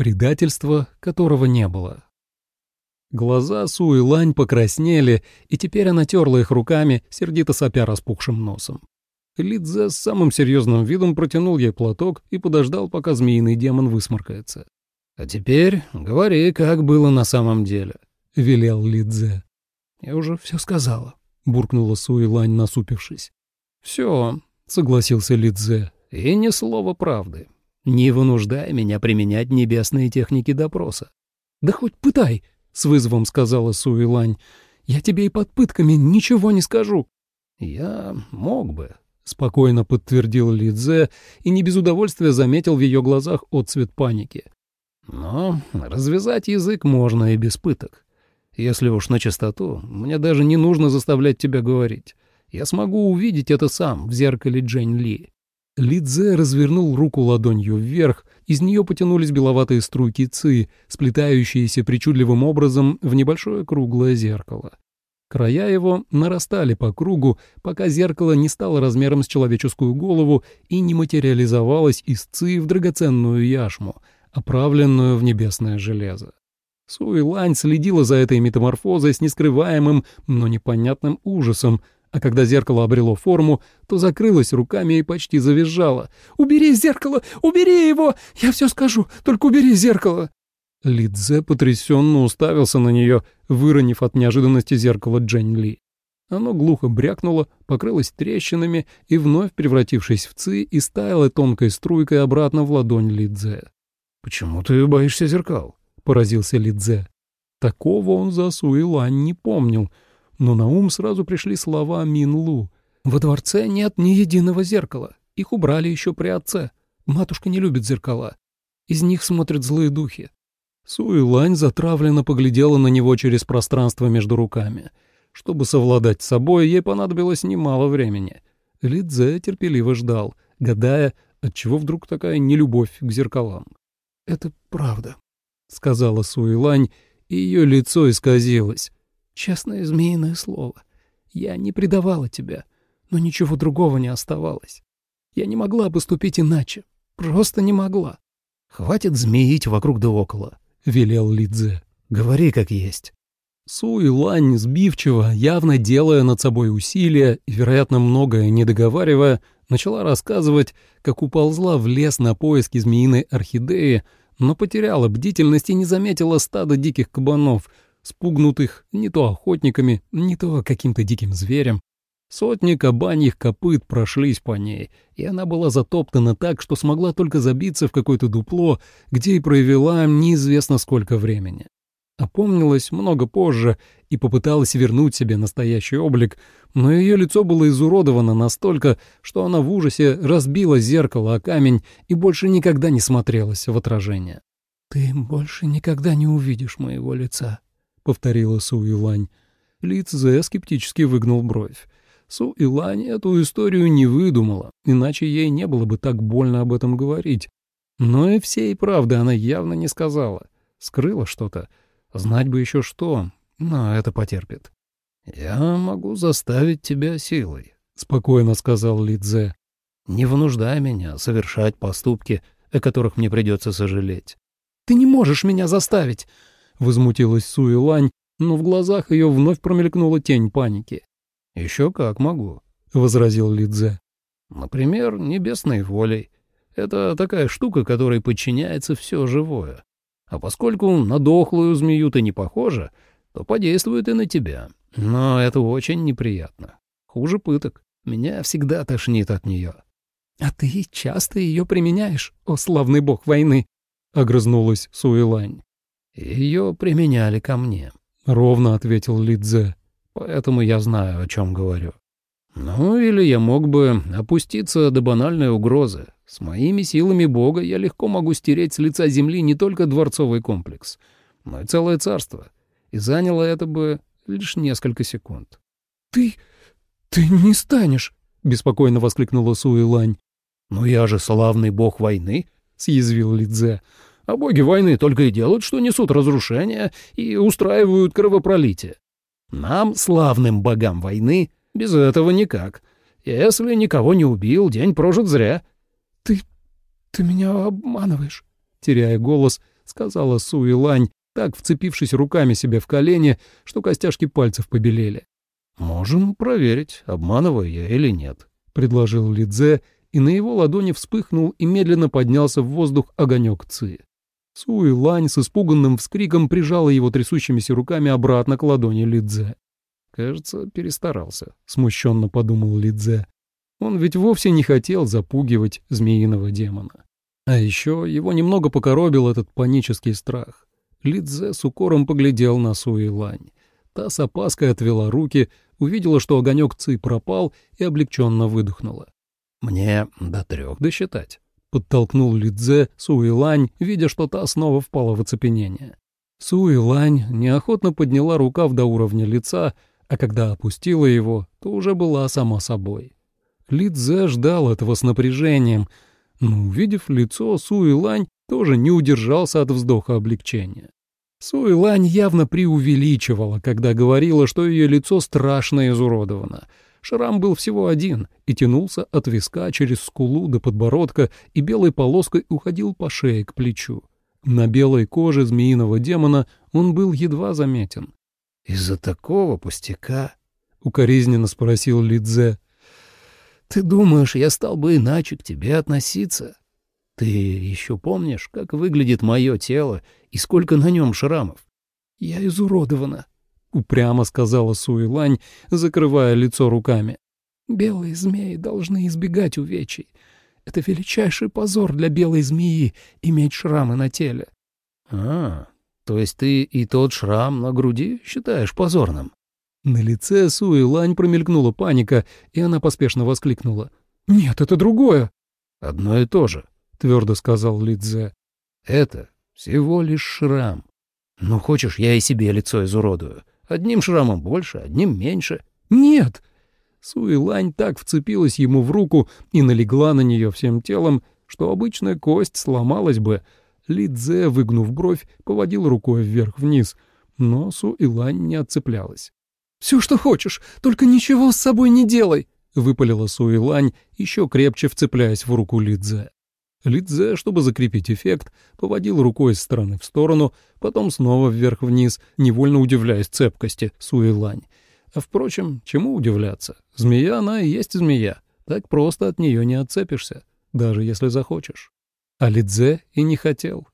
Предательство, которого не было. Глаза Суи Лань покраснели, и теперь она терла их руками, сердито сопя распухшим носом. Лидзе с самым серьезным видом протянул ей платок и подождал, пока змеиный демон высморкается. «А теперь говори, как было на самом деле», — велел Лидзе. «Я уже все сказала», — буркнула Суи Лань, насупившись. «Все», — согласился Лидзе, — «и ни слова правды. Не вынуждай меня применять небесные техники допроса». «Да хоть пытай», — с вызовом сказала Суэлань. «Я тебе и под пытками ничего не скажу». «Я мог бы», — спокойно подтвердил Лидзе и не без удовольствия заметил в ее глазах отцвет паники. «Но развязать язык можно и без пыток. Если уж на чистоту, мне даже не нужно заставлять тебя говорить. Я смогу увидеть это сам в зеркале Джейн Ли». Лидзе развернул руку ладонью вверх, из нее потянулись беловатые струйки ци, сплетающиеся причудливым образом в небольшое круглое зеркало. Края его нарастали по кругу, пока зеркало не стало размером с человеческую голову и не материализовалось из ци в драгоценную яшму, оправленную в небесное железо. Суэлань следила за этой метаморфозой с нескрываемым, но непонятным ужасом, а когда зеркало обрело форму, то закрылось руками и почти завизжало. «Убери зеркало! Убери его! Я все скажу, только убери зеркало!» Лидзе потрясенно уставился на нее, выронив от неожиданности зеркало Джень Ли. Оно глухо брякнуло, покрылось трещинами и, вновь превратившись в ци, и стаяло тонкой струйкой обратно в ладонь Лидзе. «Почему ты боишься зеркал?» — поразился Лидзе. Такого он за Суэлань не помнил — но на ум сразу пришли слова Минлу. «Во дворце нет ни единого зеркала. Их убрали еще при отце. Матушка не любит зеркала. Из них смотрят злые духи». Суэлань затравленно поглядела на него через пространство между руками. Чтобы совладать с собой, ей понадобилось немало времени. Лидзе терпеливо ждал, гадая, отчего вдруг такая нелюбовь к зеркалам. «Это правда», — сказала Суэлань, и ее лицо исказилось. Честное змеиное слово. Я не предавала тебя, но ничего другого не оставалось. Я не могла поступить иначе. Просто не могла. «Хватит змеить вокруг да около», — велел Лидзе. «Говори как есть». Су и Лань сбивчиво, явно делая над собой усилия и, вероятно, многое не договаривая, начала рассказывать, как уползла в лес на поиски змеиной орхидеи, но потеряла бдительность и не заметила стада диких кабанов, спугнутых не то охотниками, не то каким-то диким зверем. Сотни кабаньих копыт прошлись по ней, и она была затоптана так, что смогла только забиться в какое-то дупло, где и провела неизвестно сколько времени. Опомнилась много позже и попыталась вернуть себе настоящий облик, но ее лицо было изуродовано настолько, что она в ужасе разбила зеркало о камень и больше никогда не смотрелась в отражение. «Ты больше никогда не увидишь моего лица», — повторила Су Илань. Лиц Зе скептически выгнул бровь. Су Илань эту историю не выдумала, иначе ей не было бы так больно об этом говорить. Но и всей правды она явно не сказала. Скрыла что-то. Знать бы еще что, но это потерпит. «Я могу заставить тебя силой», — спокойно сказал Лидзе. «Не вынуждай меня совершать поступки, о которых мне придется сожалеть». «Ты не можешь меня заставить!» Возмутилась Суэлань, но в глазах ее вновь промелькнула тень паники. «Еще как могу», — возразил Лидзе. «Например, небесной волей. Это такая штука, которой подчиняется все живое. А поскольку на дохлую змею ты не похожа, то подействует и на тебя. Но это очень неприятно. Хуже пыток. Меня всегда тошнит от нее. «А ты часто ее применяешь, о славный бог войны?» — огрызнулась Суэлань. Ее применяли ко мне, — ровно ответил Лидзе. Поэтому я знаю, о чем говорю. Ну, или я мог бы опуститься до банальной угрозы. С моими силами Бога я легко могу стереть с лица земли не только дворцовый комплекс, но и целое царство. И заняло это бы лишь несколько секунд. «Ты... ты не станешь!» — беспокойно воскликнула Суэлань. «Ну я же славный бог войны!» — съязвил Лидзе. А боги войны только и делают, что несут разрушения и устраивают кровопролитие. Нам, славным богам войны, без этого никак. Если никого не убил, день прожит зря. — Ты... ты меня обманываешь, — теряя голос, сказала Суи Лань, так вцепившись руками себе в колени, что костяшки пальцев побелели. «Можем проверить, обманываю я или нет», — предложил Лидзе, и на его ладони вспыхнул и медленно поднялся в воздух огонек Ци. Суи Лань с испуганным вскриком прижала его трясущимися руками обратно к ладони Лидзе. «Кажется, перестарался», — смущенно подумал Лидзе. Он ведь вовсе не хотел запугивать змеиного демона. А еще его немного покоробил этот панический страх. Лидзе с укором поглядел на Суи Лань. Та с опаской отвела руки, увидела, что огонек Ци пропал и облегченно выдохнула. «Мне до трех досчитать», — подтолкнул Лидзе Суэлань, видя, что та снова впала в оцепенение. Суэлань неохотно подняла рукав до уровня лица, а когда опустила его, то уже была сама собой. Лидзе ждал этого с напряжением, но, увидев лицо Суэлань, тоже не удержался от вздоха облегчения. Суэлань явно преувеличивала, когда говорила, что ее лицо страшно изуродовано. Шрам был всего один и тянулся от виска через скулу до подбородка и белой полоской уходил по шее к плечу. На белой коже змеиного демона он был едва заметен. «Из-за такого пустяка?» — укоризненно спросил Лидзе. «Ты думаешь, я стал бы иначе к тебе относиться? Ты еще помнишь, как выглядит мое тело и сколько на нем шрамов? Я изуродована, — упрямо сказала Суэлань, закрывая лицо руками. «Белые змеи должны избегать увечий. Это величайший позор для белой змеи — иметь шрамы на теле». «А, то есть ты и тот шрам на груди считаешь позорным?» На лице Суэлань промелькнула паника, и она поспешно воскликнула. «Нет, это другое». «Одно и то же», твердо сказал Лидзе. Это всего лишь шрам. Ну, хочешь, я и себе лицо изуродую. Одним шрамом больше, одним меньше. Нет! Суэлань так вцепилась ему в руку и налегла на нее всем телом, что обычная кость сломалась бы. Лидзе, выгнув бровь, поводил рукой вверх-вниз, но Суэлань не отцеплялась. «Все, что хочешь, только ничего с собой не делай!» — выпалила Суэлань, еще крепче вцепляясь в руку Лидзе. Лидзе, чтобы закрепить эффект, поводил рукой из стороны в сторону, потом снова вверх-вниз, невольно удивляясь цепкости Суэлань. А впрочем, чему удивляться? Змея она и есть змея. Так просто от нее не отцепишься, даже если захочешь. А Лидзе и не хотел.